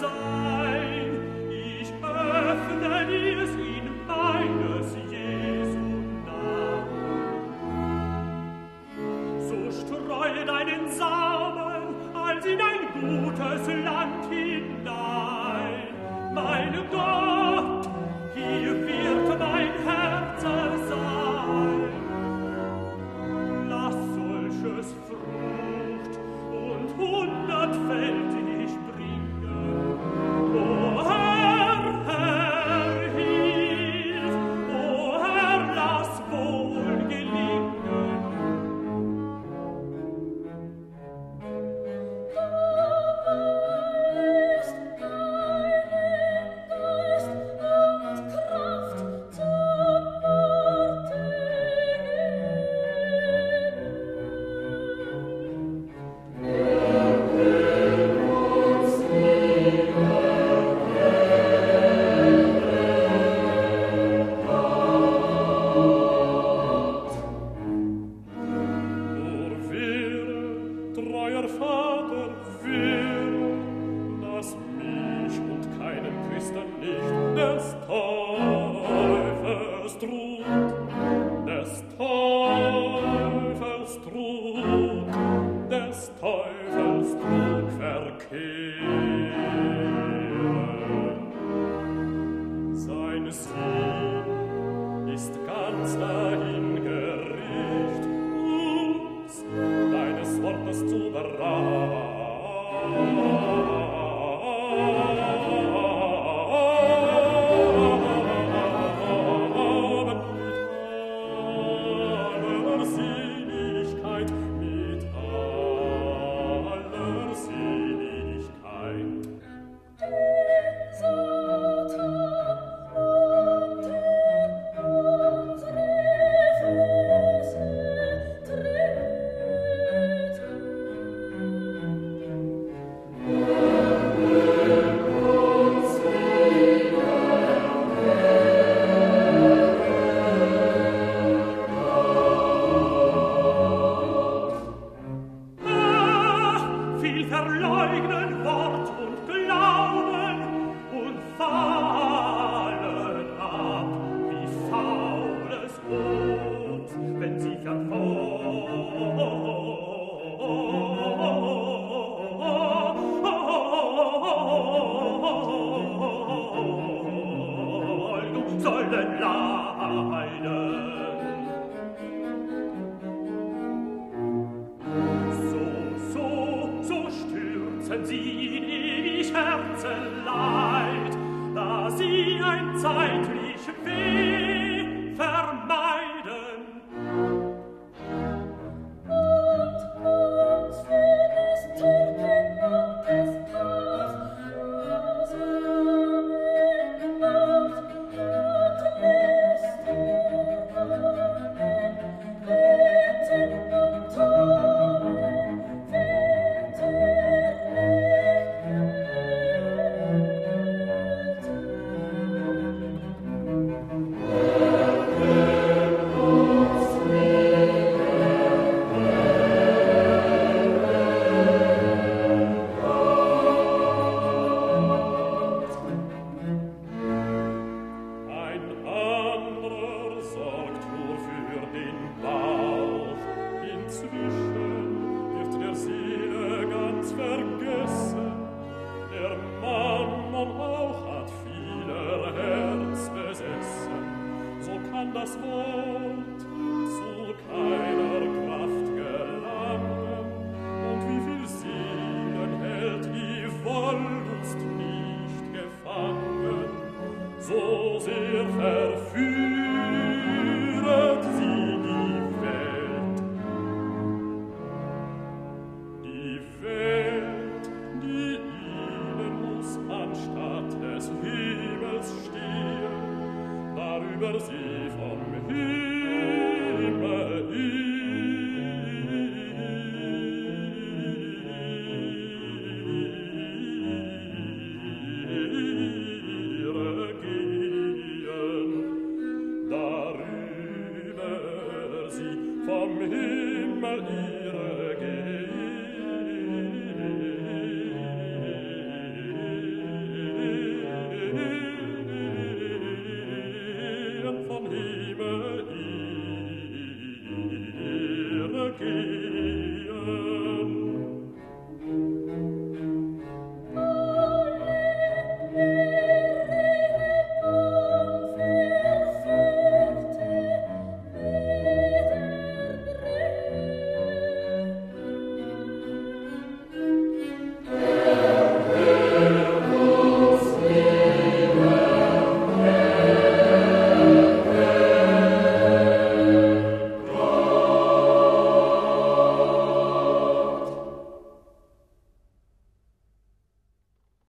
song. Vater, wehr, lass mich und keinen Priester nicht des Teufels Trug, des Teufels Trug, des Teufels Trug verkehren. Seine Sinn ist ganz da, brava verleugnen Wort und Glauben und fallen ab wie faules Brot, wenn sie verfolgen sollen leiden. senza zini scherzellar so sehr die Welt. Die Welt, die ihnen muss anstatt des Himmels stehen, darüber sie vom Himmel vom Himmel ihre Gegend.